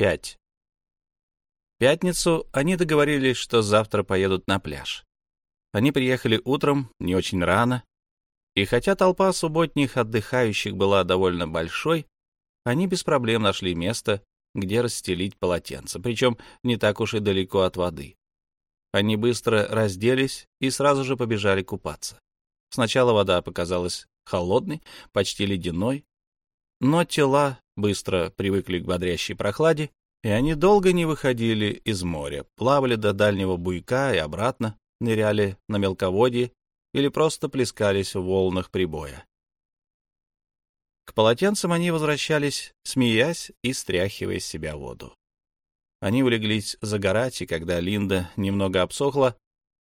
5. В пятницу они договорились, что завтра поедут на пляж. Они приехали утром, не очень рано, и хотя толпа субботних отдыхающих была довольно большой, они без проблем нашли место, где расстелить полотенце, причем не так уж и далеко от воды. Они быстро разделись и сразу же побежали купаться. Сначала вода показалась холодной, почти ледяной, но тела быстро привыкли к бодрящей прохладе, и они долго не выходили из моря, плавали до дальнего буйка и обратно, ныряли на мелководье или просто плескались в волнах прибоя. К полотенцам они возвращались, смеясь и стряхивая с себя воду. Они улеглись загорать, и когда Линда немного обсохла,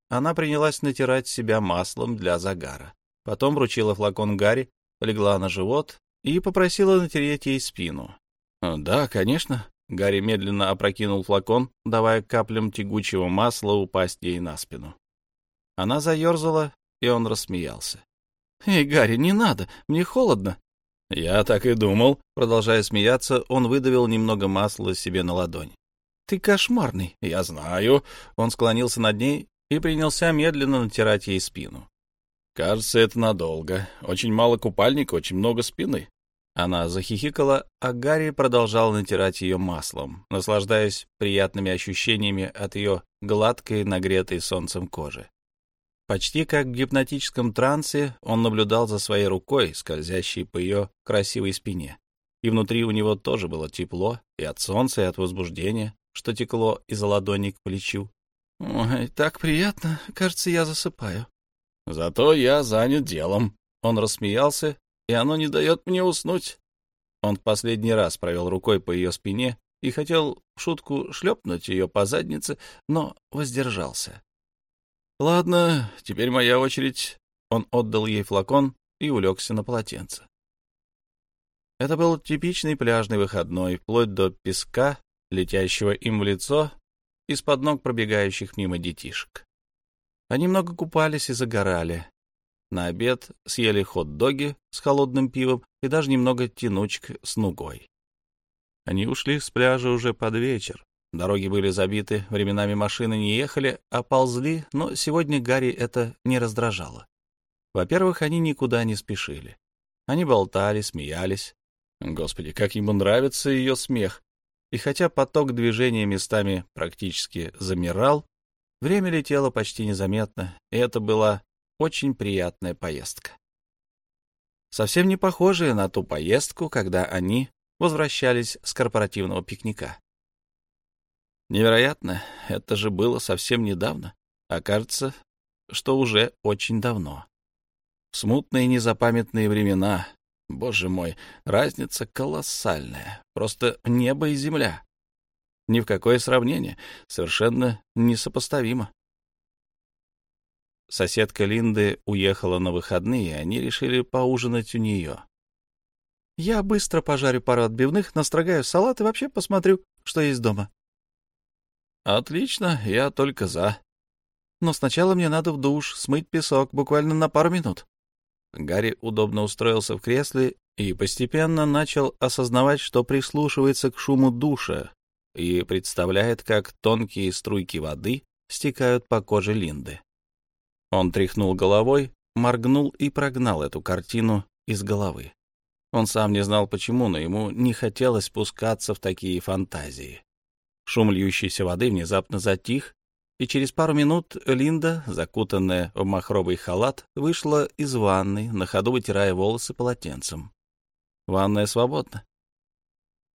она принялась натирать себя маслом для загара. Потом вручила флакон Гарри, легла на живот и попросила натереть ей спину. «Да, конечно». Гарри медленно опрокинул флакон, давая каплям тягучего масла упасть ей на спину. Она заерзала, и он рассмеялся. «Эй, Гарри, не надо, мне холодно». «Я так и думал». Продолжая смеяться, он выдавил немного масла себе на ладонь. «Ты кошмарный». «Я знаю». Он склонился над ней и принялся медленно натирать ей спину. «Кажется, это надолго. Очень мало купальника, очень много спины». Она захихикала, а Гарри продолжал натирать ее маслом, наслаждаясь приятными ощущениями от ее гладкой, нагретой солнцем кожи. Почти как в гипнотическом трансе он наблюдал за своей рукой, скользящей по ее красивой спине. И внутри у него тоже было тепло и от солнца, и от возбуждения, что текло из ладони к плечу. «Ой, так приятно. Кажется, я засыпаю». «Зато я занят делом». Он рассмеялся, и оно не дает мне уснуть. Он в последний раз провел рукой по ее спине и хотел в шутку шлепнуть ее по заднице, но воздержался. Ладно, теперь моя очередь. Он отдал ей флакон и улегся на полотенце. Это был типичный пляжный выходной, вплоть до песка, летящего им в лицо, из-под ног пробегающих мимо детишек. Они много купались и загорали. На обед съели хот-доги с холодным пивом и даже немного тянучек с нугой. Они ушли с пляжа уже под вечер, Дороги были забиты, временами машины не ехали, а ползли, но сегодня Гарри это не раздражало. Во-первых, они никуда не спешили. Они болтали, смеялись. Господи, как ему нравится ее смех. И хотя поток движения местами практически замирал, время летело почти незаметно, и это была очень приятная поездка. Совсем не похожая на ту поездку, когда они возвращались с корпоративного пикника. Невероятно, это же было совсем недавно, а кажется, что уже очень давно. Смутные незапамятные времена, боже мой, разница колоссальная, просто небо и земля. Ни в какое сравнение, совершенно несопоставимо. Соседка Линды уехала на выходные, и они решили поужинать у нее. «Я быстро пожарю пару отбивных, настрогаю салат и вообще посмотрю, что есть дома», Отлично, я только за. Но сначала мне надо в душ, смыть песок, буквально на пару минут. Гарри удобно устроился в кресле и постепенно начал осознавать, что прислушивается к шуму душа и представляет, как тонкие струйки воды стекают по коже Линды. Он тряхнул головой, моргнул и прогнал эту картину из головы. Он сам не знал почему, но ему не хотелось спускаться в такие фантазии. Шум льющейся воды внезапно затих, и через пару минут Линда, закутанная в махровый халат, вышла из ванной, на ходу вытирая волосы полотенцем. Ванная свободна.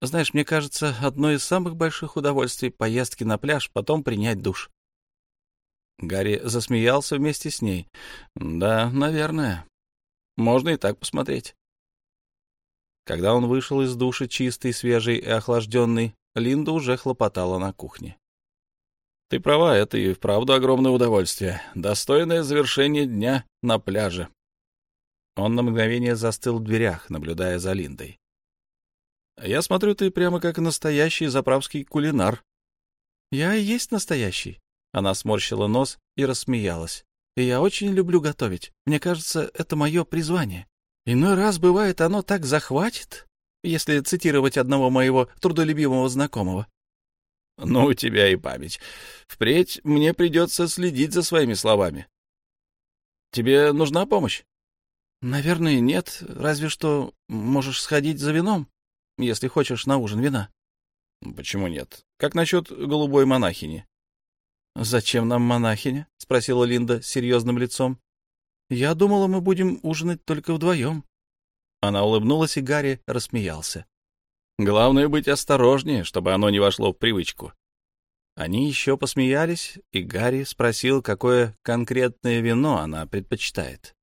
Знаешь, мне кажется, одно из самых больших удовольствий — поездки на пляж, потом принять душ. Гарри засмеялся вместе с ней. Да, наверное. Можно и так посмотреть. Когда он вышел из души чистый, свежий и охлажденный, Линда уже хлопотала на кухне. «Ты права, это и вправду огромное удовольствие. Достойное завершение дня на пляже». Он на мгновение застыл в дверях, наблюдая за Линдой. «Я смотрю, ты прямо как настоящий заправский кулинар». «Я и есть настоящий». Она сморщила нос и рассмеялась. «И я очень люблю готовить. Мне кажется, это мое призвание. Иной раз, бывает, оно так захватит, если цитировать одного моего трудолюбивого знакомого. Ну, у тебя и память. Впредь мне придется следить за своими словами. Тебе нужна помощь? Наверное, нет. Разве что можешь сходить за вином, если хочешь на ужин вина. Почему нет? Как насчет голубой монахини? Зачем нам монахиня? спросила Линда с серьезным лицом. Я думала, мы будем ужинать только вдвоем. Она улыбнулась, и Гарри рассмеялся. Главное быть осторожнее, чтобы оно не вошло в привычку. Они еще посмеялись, и Гарри спросил, какое конкретное вино она предпочитает.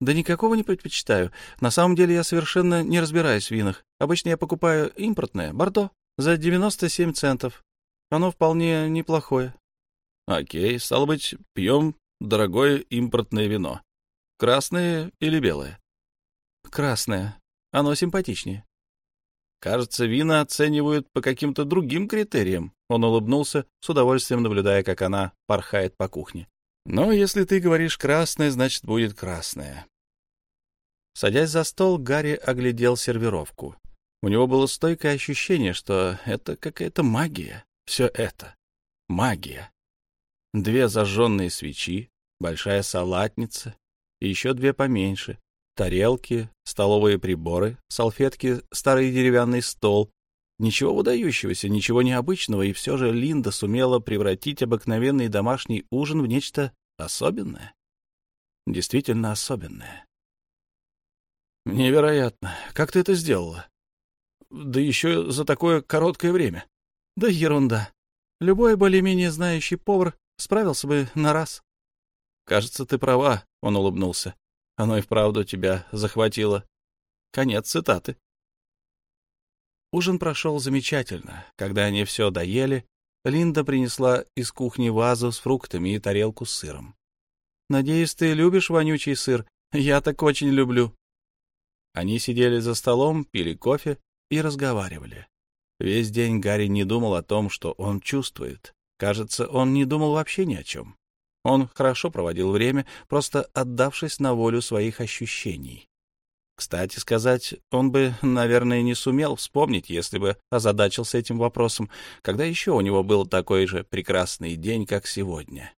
«Да никакого не предпочитаю. На самом деле я совершенно не разбираюсь в винах. Обычно я покупаю импортное, бордо, за 97 центов. Оно вполне неплохое». «Окей, стало быть, пьем дорогое импортное вино. Красное или белое?» «Красное. Оно симпатичнее». Кажется, вина оценивают по каким-то другим критериям. Он улыбнулся, с удовольствием наблюдая, как она порхает по кухне. Но если ты говоришь красное, значит, будет красное. Садясь за стол, Гарри оглядел сервировку. У него было стойкое ощущение, что это какая-то магия. Все это. Магия. Две зажженные свечи, большая салатница и еще две поменьше, тарелки, столовые приборы, салфетки, старый деревянный стол. Ничего выдающегося, ничего необычного, и все же Линда сумела превратить обыкновенный домашний ужин в нечто особенное. Действительно особенное. Невероятно. Как ты это сделала? Да еще за такое короткое время. Да ерунда. Любой более-менее знающий повар справился бы на раз. Кажется, ты права, — он улыбнулся. Оно и вправду тебя захватило. Конец цитаты. Ужин прошел замечательно. Когда они все доели, Линда принесла из кухни вазу с фруктами и тарелку с сыром. «Надеюсь, ты любишь вонючий сыр? Я так очень люблю». Они сидели за столом, пили кофе и разговаривали. Весь день Гарри не думал о том, что он чувствует. Кажется, он не думал вообще ни о чем. Он хорошо проводил время, просто отдавшись на волю своих ощущений. Кстати сказать, он бы, наверное, не сумел вспомнить, если бы озадачился этим вопросом, когда еще у него был такой же прекрасный день, как сегодня.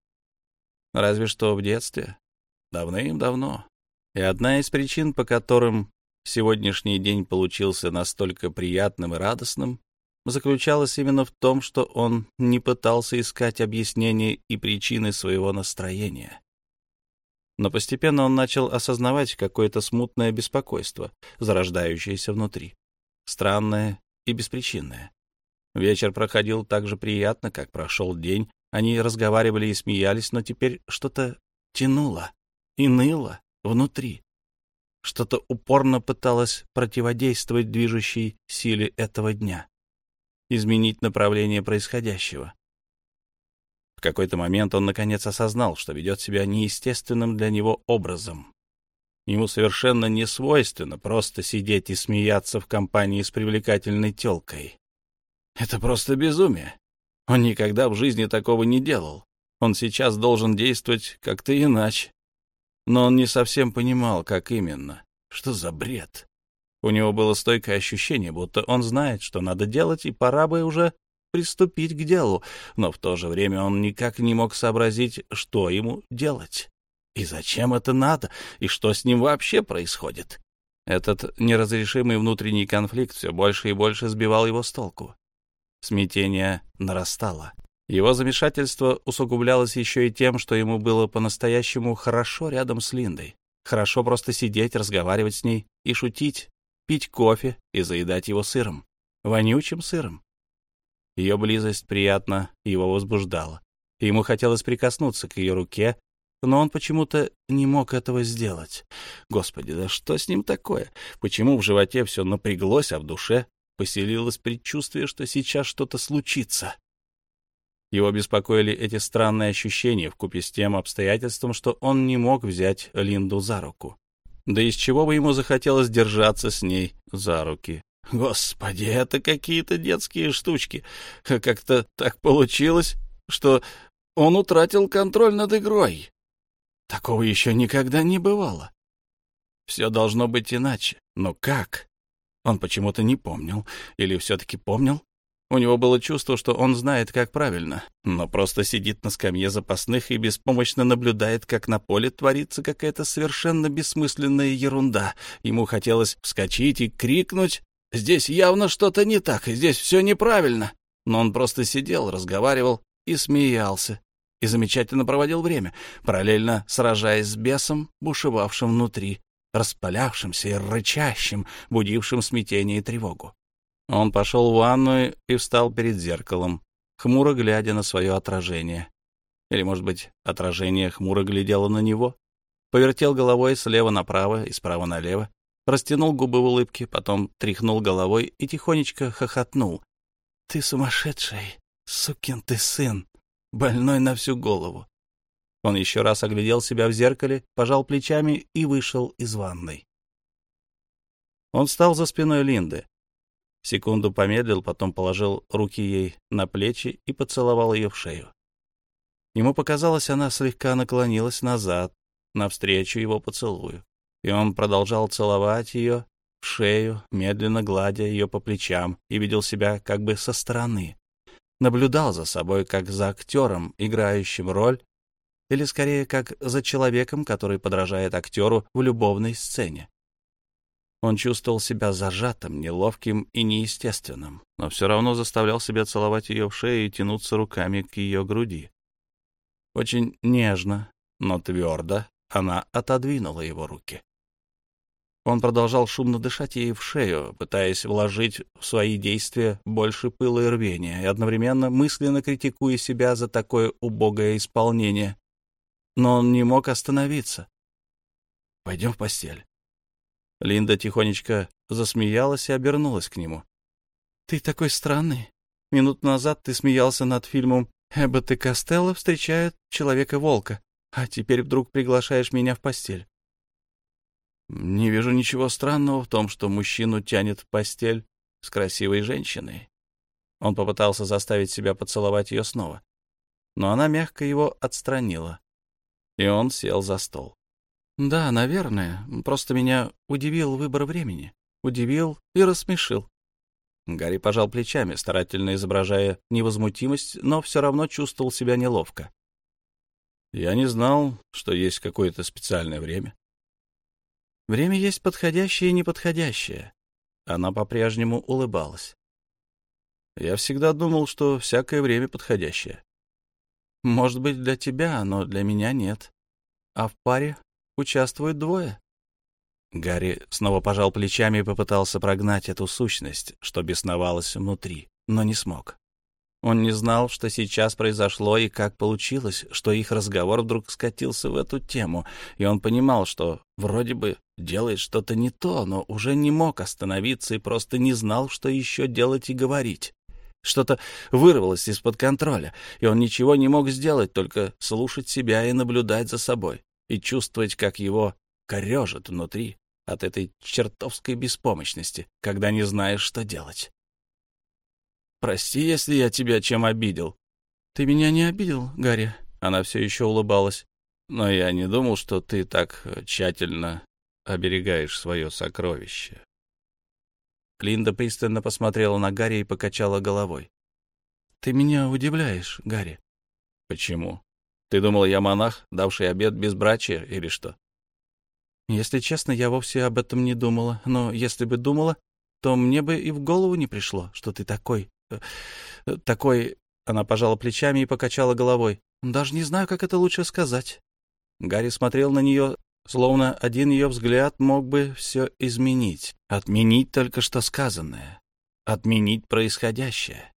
Разве что в детстве. Давным-давно. И одна из причин, по которым сегодняшний день получился настолько приятным и радостным, заключалась именно в том, что он не пытался искать объяснения и причины своего настроения. Но постепенно он начал осознавать какое-то смутное беспокойство, зарождающееся внутри, странное и беспричинное. Вечер проходил так же приятно, как прошел день. Они разговаривали и смеялись, но теперь что-то тянуло и ныло внутри. Что-то упорно пыталось противодействовать движущей силе этого дня изменить направление происходящего. В какой-то момент он, наконец, осознал, что ведет себя неестественным для него образом. Ему совершенно не свойственно просто сидеть и смеяться в компании с привлекательной телкой. Это просто безумие. Он никогда в жизни такого не делал. Он сейчас должен действовать как-то иначе. Но он не совсем понимал, как именно. Что за бред? У него было стойкое ощущение, будто он знает, что надо делать, и пора бы уже приступить к делу, но в то же время он никак не мог сообразить, что ему делать, и зачем это надо, и что с ним вообще происходит. Этот неразрешимый внутренний конфликт все больше и больше сбивал его с толку. Смятение нарастало. Его замешательство усугублялось еще и тем, что ему было по-настоящему хорошо рядом с Линдой. Хорошо просто сидеть, разговаривать с ней и шутить, пить кофе и заедать его сыром, вонючим сыром. Ее близость приятно его возбуждала. Ему хотелось прикоснуться к ее руке, но он почему-то не мог этого сделать. Господи, да что с ним такое? Почему в животе все напряглось, а в душе поселилось предчувствие, что сейчас что-то случится? Его беспокоили эти странные ощущения вкупе с тем обстоятельством, что он не мог взять Линду за руку. Да из чего бы ему захотелось держаться с ней за руки? Господи, это какие-то детские штучки. Как-то так получилось, что он утратил контроль над игрой. Такого еще никогда не бывало. Все должно быть иначе. Но как? Он почему-то не помнил. Или все-таки помнил? У него было чувство, что он знает, как правильно, но просто сидит на скамье запасных и беспомощно наблюдает, как на поле творится какая-то совершенно бессмысленная ерунда. Ему хотелось вскочить и крикнуть «Здесь явно что-то не так, здесь все неправильно!» Но он просто сидел, разговаривал и смеялся, и замечательно проводил время, параллельно сражаясь с бесом, бушевавшим внутри, распалявшимся и рычащим, будившим смятение и тревогу. Он пошел в ванную и встал перед зеркалом, хмуро глядя на свое отражение. Или, может быть, отражение хмуро глядело на него? Повертел головой слева направо и справа налево, растянул губы в улыбке, потом тряхнул головой и тихонечко хохотнул. — Ты сумасшедший, сукин ты сын, больной на всю голову. Он еще раз оглядел себя в зеркале, пожал плечами и вышел из ванной. Он встал за спиной Линды. Секунду помедлил, потом положил руки ей на плечи и поцеловал ее в шею. Ему показалось, она слегка наклонилась назад, навстречу его поцелую, и он продолжал целовать ее в шею, медленно гладя ее по плечам, и видел себя как бы со стороны. Наблюдал за собой, как за актером, играющим роль, или скорее как за человеком, который подражает актеру в любовной сцене. Он чувствовал себя зажатым, неловким и неестественным, но все равно заставлял себя целовать ее в шею и тянуться руками к ее груди. Очень нежно, но твердо она отодвинула его руки. Он продолжал шумно дышать ей в шею, пытаясь вложить в свои действия больше пыла и рвения, и одновременно мысленно критикуя себя за такое убогое исполнение. Но он не мог остановиться. «Пойдем в постель». Линда тихонечко засмеялась и обернулась к нему. «Ты такой странный. Минут назад ты смеялся над фильмом «Эббот и Костелло встречают Человека-волка», а теперь вдруг приглашаешь меня в постель». «Не вижу ничего странного в том, что мужчину тянет в постель с красивой женщиной». Он попытался заставить себя поцеловать ее снова, но она мягко его отстранила, и он сел за стол. Да, наверное. Просто меня удивил выбор времени. Удивил и рассмешил. Гарри пожал плечами, старательно изображая невозмутимость, но все равно чувствовал себя неловко. Я не знал, что есть какое-то специальное время. Время есть подходящее и неподходящее. Она по-прежнему улыбалась. Я всегда думал, что всякое время подходящее. Может быть, для тебя, но для меня нет. А в паре участвуют двое. Гарри снова пожал плечами и попытался прогнать эту сущность, что бесновалась внутри, но не смог. Он не знал, что сейчас произошло и как получилось, что их разговор вдруг скатился в эту тему, и он понимал, что вроде бы делает что-то не то, но уже не мог остановиться и просто не знал, что еще делать и говорить. Что-то вырвалось из-под контроля, и он ничего не мог сделать, только слушать себя и наблюдать за собой и чувствовать, как его корежит внутри от этой чертовской беспомощности, когда не знаешь, что делать. «Прости, если я тебя чем обидел». «Ты меня не обидел, Гарри?» Она все еще улыбалась. «Но я не думал, что ты так тщательно оберегаешь свое сокровище». Линда пристально посмотрела на Гарри и покачала головой. «Ты меня удивляешь, Гарри». «Почему?» Ты думал, я монах, давший обед безбрачия или что? Если честно, я вовсе об этом не думала. Но если бы думала, то мне бы и в голову не пришло, что ты такой... Э, такой... Она пожала плечами и покачала головой. Даже не знаю, как это лучше сказать. Гарри смотрел на нее, словно один ее взгляд мог бы все изменить. Отменить только что сказанное. Отменить происходящее.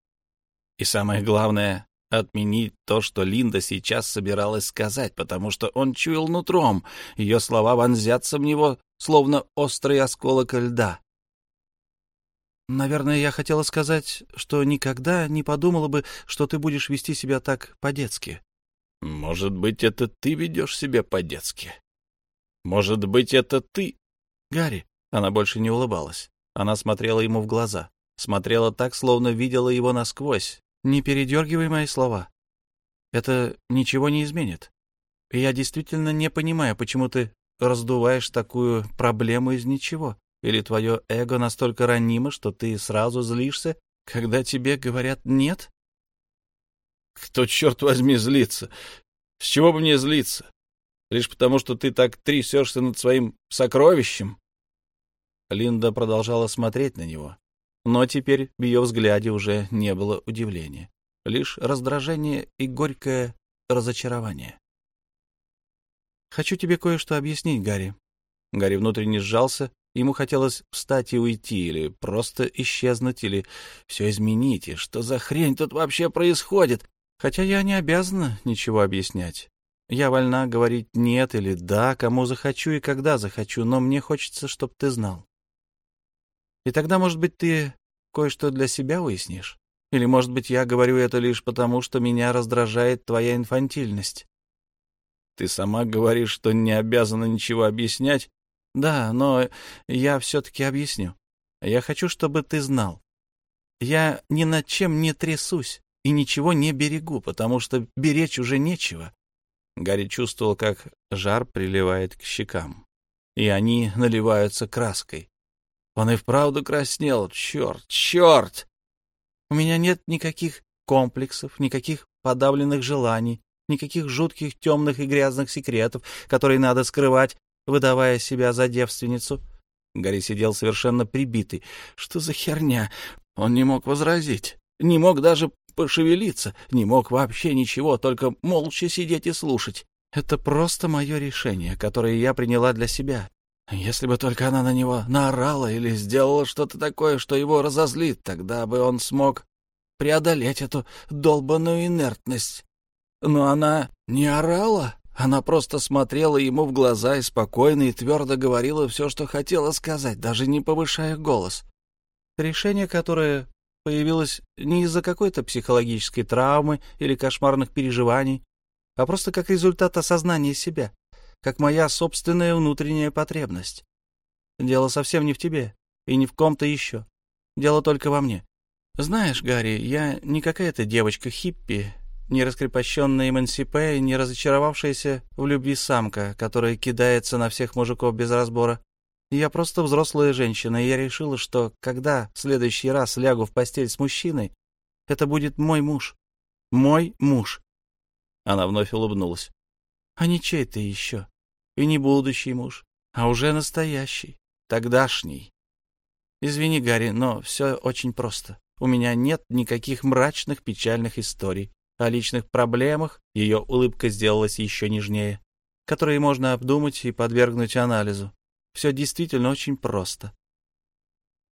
И самое главное, отменить то, что Линда сейчас собиралась сказать, потому что он чуял нутром, ее слова вонзятся в него, словно острый осколок льда. «Наверное, я хотела сказать, что никогда не подумала бы, что ты будешь вести себя так по-детски». «Может быть, это ты ведешь себя по-детски? Может быть, это ты?» «Гарри». Она больше не улыбалась. Она смотрела ему в глаза. Смотрела так, словно видела его насквозь, не передергивай мои слова. Это ничего не изменит. И я действительно не понимаю, почему ты раздуваешь такую проблему из ничего. Или твое эго настолько ранимо, что ты сразу злишься когда тебе говорят «нет»? Кто, черт возьми, злится? С чего бы мне злиться? Лишь потому, что ты так трясешься над своим сокровищем? Линда продолжала смотреть на него, но теперь в ее взгляде уже не было удивления, лишь раздражение и горькое разочарование. «Хочу тебе кое-что объяснить, Гарри». Гарри внутренне сжался, ему хотелось встать и уйти, или просто исчезнуть, или все изменить, и что за хрень тут вообще происходит? Хотя я не обязана ничего объяснять. Я вольна говорить «нет» или «да», кому захочу и когда захочу, но мне хочется, чтобы ты знал. И тогда, может быть, ты кое-что для себя уяснишь? Или, может быть, я говорю это лишь потому, что меня раздражает твоя инфантильность? Ты сама говоришь, что не обязана ничего объяснять. Да, но я все-таки объясню. Я хочу, чтобы ты знал. Я ни над чем не трясусь и ничего не берегу, потому что беречь уже нечего. Гарри чувствовал, как жар приливает к щекам, и они наливаются краской. Он и вправду краснел. Черт, черт! У меня нет никаких комплексов, никаких подавленных желаний, никаких жутких темных и грязных секретов, которые надо скрывать, выдавая себя за девственницу. Гарри сидел совершенно прибитый. Что за херня? Он не мог возразить, не мог даже пошевелиться, не мог вообще ничего, только молча сидеть и слушать. Это просто мое решение, которое я приняла для себя. Если бы только она на него наорала или сделала что-то такое, что его разозлит, тогда бы он смог преодолеть эту долбанную инертность. Но она не орала, она просто смотрела ему в глаза и спокойно и твердо говорила все, что хотела сказать, даже не повышая голос. Решение, которое появилось не из-за какой-то психологической травмы или кошмарных переживаний, а просто как результат осознания себя как моя собственная внутренняя потребность. Дело совсем не в тебе и не в ком-то еще. Дело только во мне. Знаешь, Гарри, я не какая-то девочка-хиппи, не раскрепощенная эмансипе, не разочаровавшаяся в любви самка, которая кидается на всех мужиков без разбора. Я просто взрослая женщина, и я решила, что когда в следующий раз лягу в постель с мужчиной, это будет мой муж. Мой муж. Она вновь улыбнулась. А не чей-то еще и не будущий муж, а уже настоящий, тогдашний. Извини, Гарри, но все очень просто. У меня нет никаких мрачных, печальных историй. О личных проблемах ее улыбка сделалась еще нежнее, которые можно обдумать и подвергнуть анализу. Все действительно очень просто.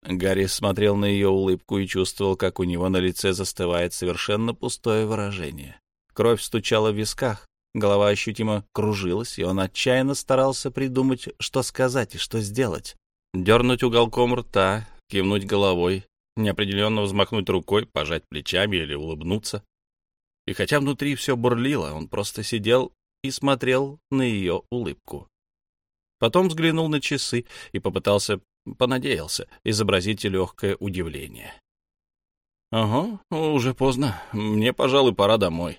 Гарри смотрел на ее улыбку и чувствовал, как у него на лице застывает совершенно пустое выражение. Кровь стучала в висках, Голова ощутимо кружилась, и он отчаянно старался придумать, что сказать и что сделать. Дернуть уголком рта, кивнуть головой, неопределенно взмахнуть рукой, пожать плечами или улыбнуться. И хотя внутри все бурлило, он просто сидел и смотрел на ее улыбку. Потом взглянул на часы и попытался, понадеялся, изобразить легкое удивление. — Ага, уже поздно. Мне, пожалуй, пора домой.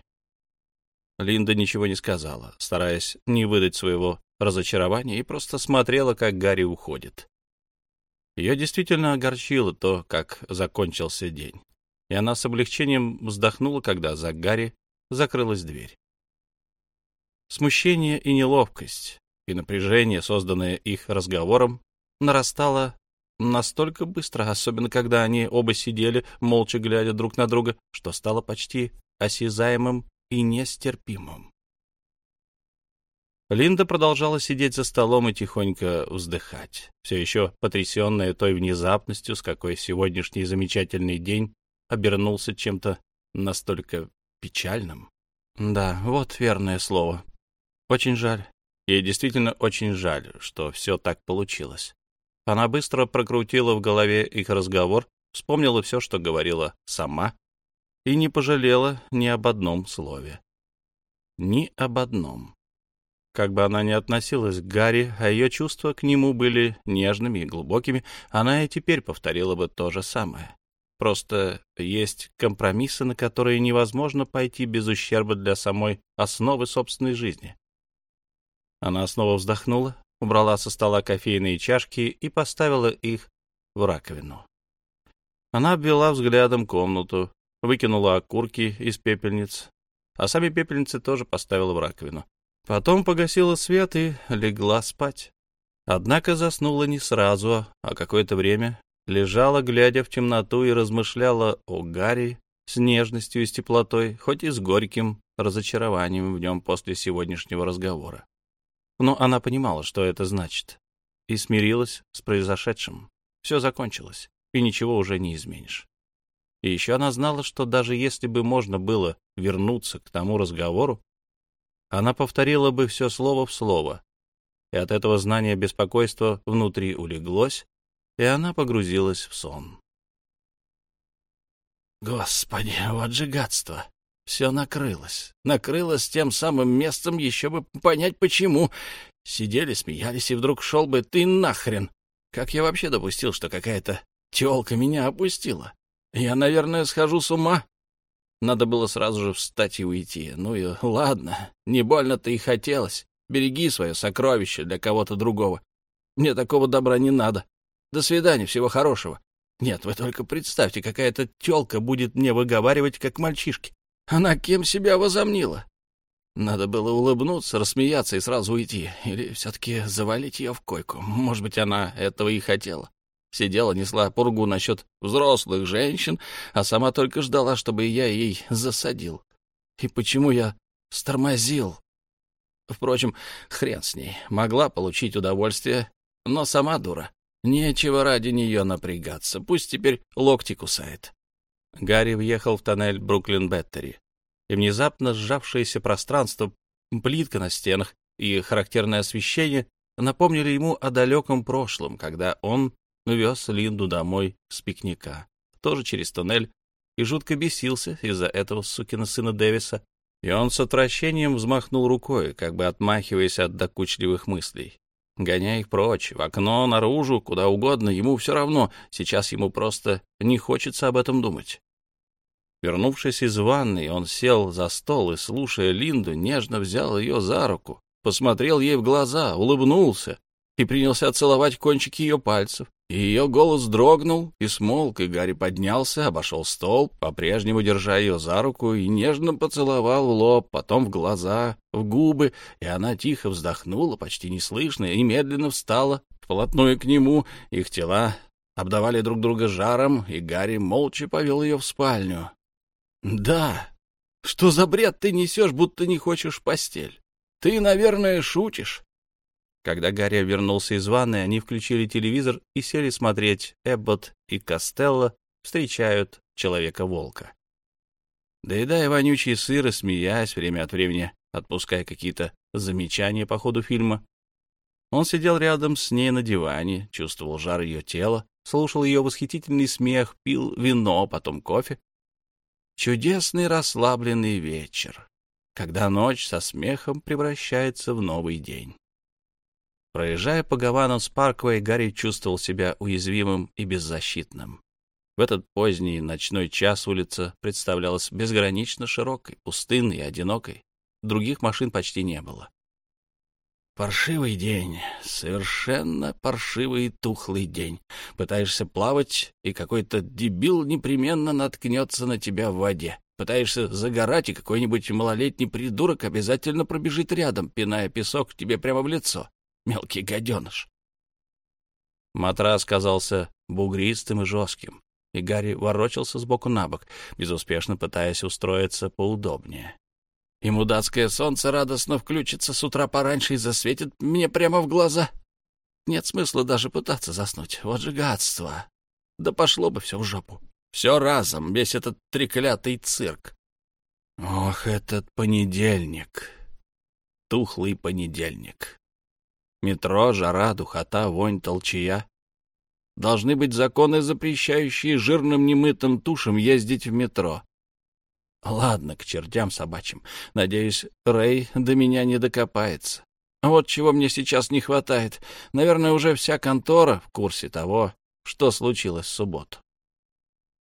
Линда ничего не сказала, стараясь не выдать своего разочарования, и просто смотрела, как Гарри уходит. Ее действительно огорчило то, как закончился день, и она с облегчением вздохнула, когда за Гарри закрылась дверь. Смущение и неловкость, и напряжение, созданное их разговором, нарастало настолько быстро, особенно когда они оба сидели, молча глядя друг на друга, что стало почти осязаемым и нестерпимым. Линда продолжала сидеть за столом и тихонько вздыхать, все еще потрясенная той внезапностью, с какой сегодняшний замечательный день обернулся чем-то настолько печальным. Да, вот верное слово. Очень жаль. Ей действительно очень жаль, что все так получилось. Она быстро прокрутила в голове их разговор, вспомнила все, что говорила сама, и не пожалела ни об одном слове. Ни об одном. Как бы она ни относилась к Гарри, а ее чувства к нему были нежными и глубокими, она и теперь повторила бы то же самое. Просто есть компромиссы, на которые невозможно пойти без ущерба для самой основы собственной жизни. Она снова вздохнула, убрала со стола кофейные чашки и поставила их в раковину. Она обвела взглядом комнату, выкинула окурки из пепельниц, а сами пепельницы тоже поставила в раковину. Потом погасила свет и легла спать. Однако заснула не сразу, а какое-то время лежала, глядя в темноту, и размышляла о Гарри с нежностью и с теплотой, хоть и с горьким разочарованием в нем после сегодняшнего разговора. Но она понимала, что это значит, и смирилась с произошедшим. Все закончилось, и ничего уже не изменишь. И еще она знала, что даже если бы можно было вернуться к тому разговору, она повторила бы все слово в слово, и от этого знания беспокойство внутри улеглось, и она погрузилась в сон. Господи, вот же гадство! Все накрылось. Накрылось тем самым местом, еще бы понять почему. Сидели, смеялись, и вдруг шел бы ты нахрен. Как я вообще допустил, что какая-то телка меня опустила? Я, наверное, схожу с ума. Надо было сразу же встать и уйти. Ну и ладно, не больно-то и хотелось. Береги свое сокровище для кого-то другого. Мне такого добра не надо. До свидания, всего хорошего. Нет, вы только представьте, какая-то тёлка будет мне выговаривать, как мальчишки. Она кем себя возомнила? Надо было улыбнуться, рассмеяться и сразу уйти. Или все-таки завалить ее в койку. Может быть, она этого и хотела. Сидела, несла пургу насчет взрослых женщин, а сама только ждала, чтобы я ей засадил. И почему я стормозил? Впрочем, хрен с ней. Могла получить удовольствие, но сама дура. Нечего ради нее напрягаться. Пусть теперь локти кусает. Гарри въехал в тоннель Бруклин-Беттери, и внезапно сжавшееся пространство, плитка на стенах и характерное освещение напомнили ему о далеком прошлом, когда он вез Линду домой с пикника, тоже через тоннель, и жутко бесился из-за этого сукина сына Дэвиса, и он с отвращением взмахнул рукой, как бы отмахиваясь от докучливых мыслей. Гоняя их прочь, в окно, наружу, куда угодно, ему все равно, сейчас ему просто не хочется об этом думать. Вернувшись из ванной, он сел за стол и, слушая Линду, нежно взял ее за руку, посмотрел ей в глаза, улыбнулся и принялся целовать кончики ее пальцев, и ее голос дрогнул и смолк, и Гарри поднялся, обошел стол, по-прежнему держа ее за руку, и нежно поцеловал в лоб, потом в глаза, в губы, и она тихо вздохнула, почти неслышно, и медленно встала вплотную к нему. Их тела обдавали друг друга жаром, и Гарри молча повел ее в спальню. «Да, что за бред ты несешь, будто не хочешь постель? Ты, наверное, шутишь». Когда Гарри вернулся из ванны, они включили телевизор и сели смотреть «Эббот и Костелло встречают Человека-волка». Доедая вонючие сыры, смеясь время от времени, отпуская какие-то замечания по ходу фильма, он сидел рядом с ней на диване, чувствовал жар ее тела, слушал ее восхитительный смех, пил вино, потом кофе. Чудесный расслабленный вечер, когда ночь со смехом превращается в новый день. Проезжая по Гавану с Парквей, Гарри чувствовал себя уязвимым и беззащитным. В этот поздний ночной час улица представлялась безгранично широкой, пустынной и одинокой. Других машин почти не было. Паршивый день, совершенно паршивый и тухлый день. Пытаешься плавать, и какой-то дебил непременно наткнется на тебя в воде. Пытаешься загорать, и какой-нибудь малолетний придурок обязательно пробежит рядом, пиная песок тебе прямо в лицо мелкий гаденыш. Матрас казался бугристым и жестким, и Гарри ворочался сбоку на бок, безуспешно пытаясь устроиться поудобнее. Ему датское солнце радостно включится с утра пораньше и засветит мне прямо в глаза. Нет смысла даже пытаться заснуть. Вот же гадство. Да пошло бы все в жопу. Все разом, весь этот треклятый цирк. Ох, этот понедельник. Тухлый понедельник. Метро, жара, духота, вонь, толчая. Должны быть законы, запрещающие жирным немытым тушам ездить в метро. Ладно, к чертям собачьим. Надеюсь, Рэй до меня не докопается. Вот чего мне сейчас не хватает. Наверное, уже вся контора в курсе того, что случилось в субботу.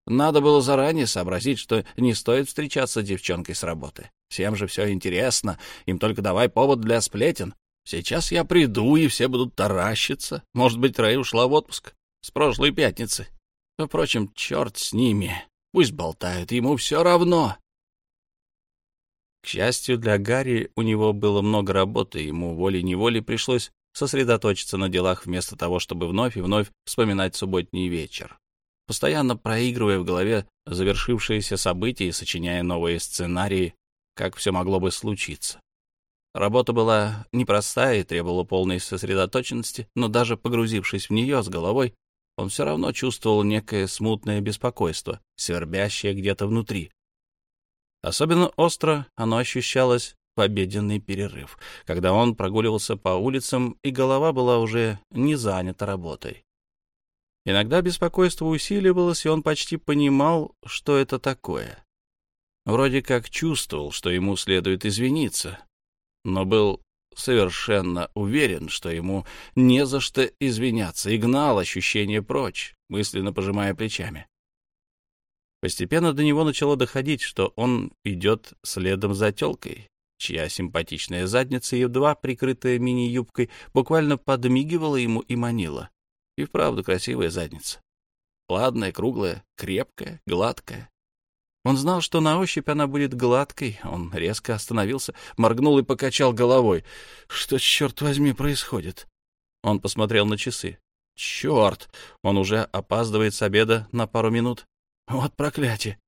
Надо было заранее сообразить, что не стоит встречаться с девчонкой с работы. Всем же все интересно, им только давай повод для сплетен. Сейчас я приду, и все будут таращиться. Может быть, Рэй ушла в отпуск с прошлой пятницы. Впрочем, черт с ними. Пусть болтают, ему все равно. К счастью для Гарри, у него было много работы, ему волей-неволей пришлось сосредоточиться на делах вместо того, чтобы вновь и вновь вспоминать субботний вечер, постоянно проигрывая в голове завершившиеся события и сочиняя новые сценарии, как все могло бы случиться. Работа была непростая и требовала полной сосредоточенности, но даже погрузившись в нее с головой, он все равно чувствовал некое смутное беспокойство, свербящее где-то внутри. Особенно остро оно ощущалось в обеденный перерыв, когда он прогуливался по улицам, и голова была уже не занята работой. Иногда беспокойство усиливалось, и он почти понимал, что это такое. Вроде как чувствовал, что ему следует извиниться, но был совершенно уверен, что ему не за что извиняться, и гнал ощущение прочь, мысленно пожимая плечами. Постепенно до него начало доходить, что он идет следом за телкой, чья симпатичная задница, едва прикрытая мини-юбкой, буквально подмигивала ему и манила. И вправду красивая задница. Ладная, круглая, крепкая, гладкая. Он знал, что на ощупь она будет гладкой. Он резко остановился, моргнул и покачал головой. Что, черт возьми, происходит? Он посмотрел на часы. Черт! Он уже опаздывает с обеда на пару минут. Вот проклятие!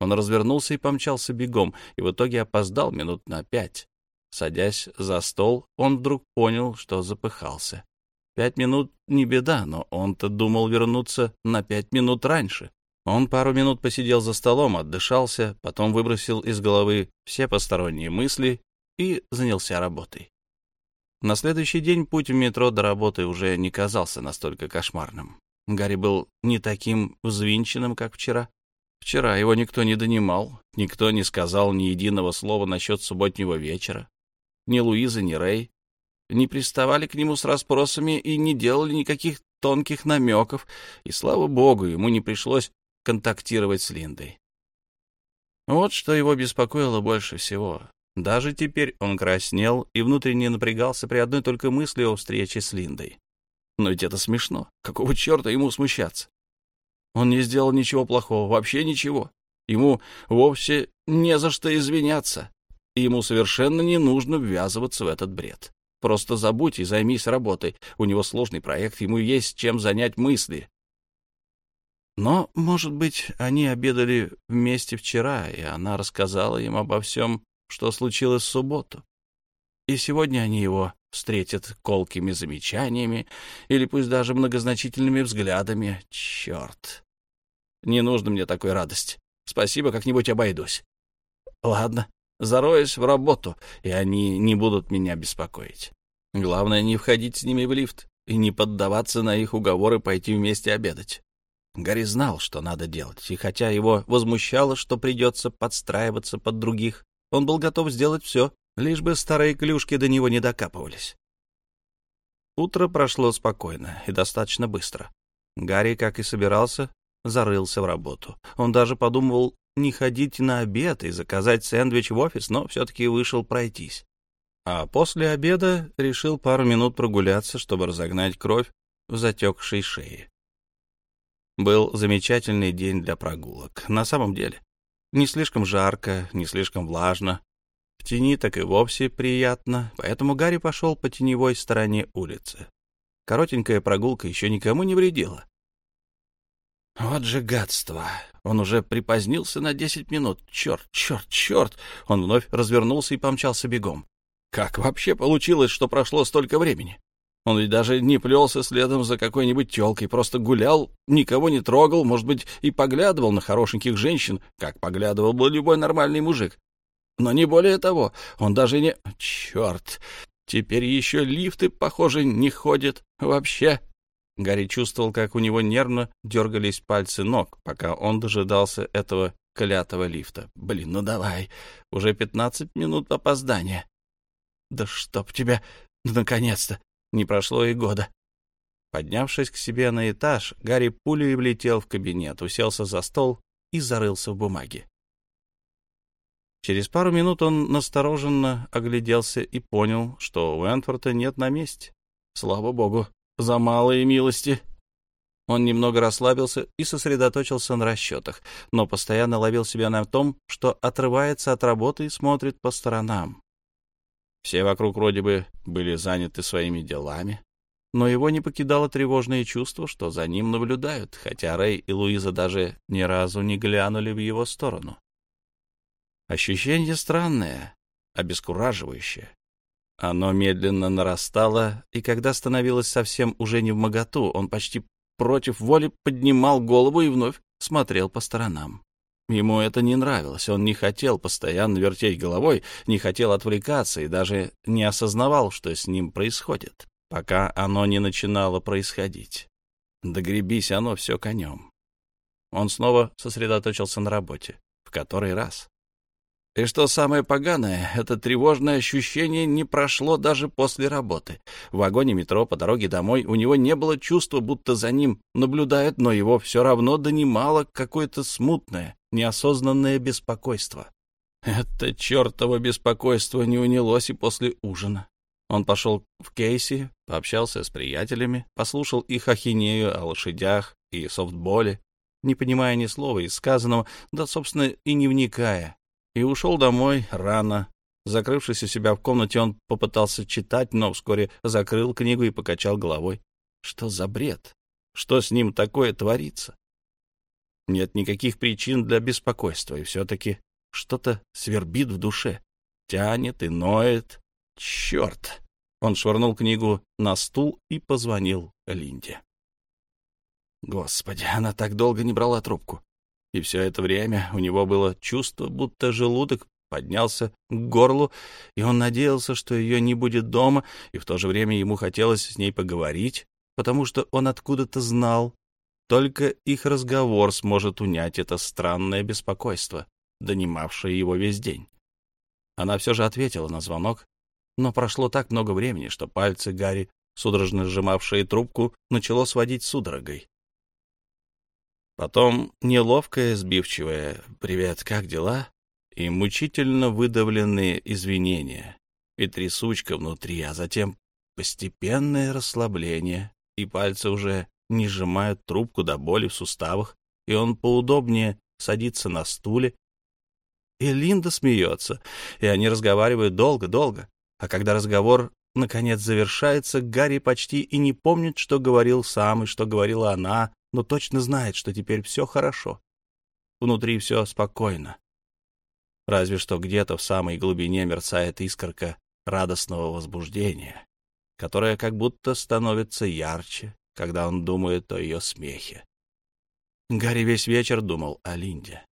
Он развернулся и помчался бегом, и в итоге опоздал минут на пять. Садясь за стол, он вдруг понял, что запыхался. Пять минут — не беда, но он-то думал вернуться на пять минут раньше. Он пару минут посидел за столом, отдышался, потом выбросил из головы все посторонние мысли и занялся работой. На следующий день путь в метро до работы уже не казался настолько кошмарным. Гарри был не таким взвинченным, как вчера. Вчера его никто не донимал, никто не сказал ни единого слова насчет субботнего вечера. Ни Луиза, ни Рэй не приставали к нему с расспросами и не делали никаких тонких намеков, и, слава богу, ему не пришлось контактировать с Линдой. Вот что его беспокоило больше всего. Даже теперь он краснел и внутренне напрягался при одной только мысли о встрече с Линдой. Но ведь это смешно. Какого черта ему смущаться? Он не сделал ничего плохого, вообще ничего. Ему вовсе не за что извиняться. И ему совершенно не нужно ввязываться в этот бред. Просто забудь и займись работой. У него сложный проект, ему есть чем занять мысли. Но, может быть, они обедали вместе вчера, и она рассказала им обо всем, что случилось в субботу. И сегодня они его встретят колкими замечаниями или пусть даже многозначительными взглядами. Черт! Не нужно мне такой радости. Спасибо, как-нибудь обойдусь. Ладно, зароюсь в работу, и они не будут меня беспокоить. Главное, не входить с ними в лифт и не поддаваться на их уговоры пойти вместе обедать. Гарри знал, что надо делать, и хотя его возмущало, что придется подстраиваться под других, он был готов сделать все, лишь бы старые клюшки до него не докапывались. Утро прошло спокойно и достаточно быстро. Гарри, как и собирался, зарылся в работу. Он даже подумывал не ходить на обед и заказать сэндвич в офис, но все-таки вышел пройтись. А после обеда решил пару минут прогуляться, чтобы разогнать кровь в затекшей шее. Был замечательный день для прогулок. На самом деле, не слишком жарко, не слишком влажно, в тени так и вовсе приятно, поэтому Гарри пошел по теневой стороне улицы. Коротенькая прогулка еще никому не вредила. Вот же гадство! Он уже припозднился на десять минут. Черт, черт, черт! Он вновь развернулся и помчался бегом. Как вообще получилось, что прошло столько времени? Он ведь даже не плелся следом за какой-нибудь телкой, просто гулял, никого не трогал, может быть, и поглядывал на хорошеньких женщин, как поглядывал бы любой нормальный мужик. Но не более того, он даже не... Черт! Теперь еще лифты, похоже, не ходят вообще. Гарри чувствовал, как у него нервно дергались пальцы ног, пока он дожидался этого клятого лифта. Блин, ну давай, уже пятнадцать минут опоздания. Да чтоб тебя... Наконец-то! Не прошло и года. Поднявшись к себе на этаж, Гарри пулей влетел в кабинет, уселся за стол и зарылся в бумаге. Через пару минут он настороженно огляделся и понял, что Уэнфорта нет на месте. Слава богу, за малые милости. Он немного расслабился и сосредоточился на расчетах, но постоянно ловил себя на том, что отрывается от работы и смотрит по сторонам. Все вокруг вроде бы были заняты своими делами, но его не покидало тревожное чувство, что за ним наблюдают, хотя Рэй и Луиза даже ни разу не глянули в его сторону. Ощущение странное, обескураживающее. Оно медленно нарастало, и когда становилось совсем уже не в моготу, он почти против воли поднимал голову и вновь смотрел по сторонам. Ему это не нравилось, он не хотел постоянно вертеть головой, не хотел отвлекаться и даже не осознавал, что с ним происходит, пока оно не начинало происходить. Догребись оно все конем. Он снова сосредоточился на работе. В который раз. И что самое поганое, это тревожное ощущение не прошло даже после работы. В вагоне метро по дороге домой у него не было чувства, будто за ним наблюдают, но его все равно донимало какое-то смутное, неосознанное беспокойство. Это чертово беспокойство не унялось и после ужина. Он пошел в Кейси, пообщался с приятелями, послушал их ахинею о лошадях и софтболе, не понимая ни слова из сказанного, да, собственно, и не вникая и ушел домой рано. Закрывшись у себя в комнате, он попытался читать, но вскоре закрыл книгу и покачал головой. Что за бред? Что с ним такое творится? Нет никаких причин для беспокойства, и все-таки что-то свербит в душе, тянет и ноет. Черт! Он швырнул книгу на стул и позвонил Линде. Господи, она так долго не брала трубку. И все это время у него было чувство, будто желудок поднялся к горлу, и он надеялся, что ее не будет дома, и в то же время ему хотелось с ней поговорить, потому что он откуда-то знал, только их разговор сможет унять это странное беспокойство, донимавшее его весь день. Она все же ответила на звонок, но прошло так много времени, что пальцы Гарри, судорожно сжимавшие трубку, начало сводить судорогой. Потом неловкое, сбивчивое «Привет, как дела?» и мучительно выдавленные извинения и трясучка внутри, а затем постепенное расслабление, и пальцы уже не сжимают трубку до боли в суставах, и он поудобнее садится на стуле. И Линда смеется, и они разговаривают долго-долго, а когда разговор наконец завершается, Гарри почти и не помнит, что говорил сам и что говорила она, но точно знает, что теперь все хорошо. Внутри все спокойно. Разве что где-то в самой глубине мерцает искорка радостного возбуждения, которая как будто становится ярче, когда он думает о ее смехе. Гарри весь вечер думал о Линде.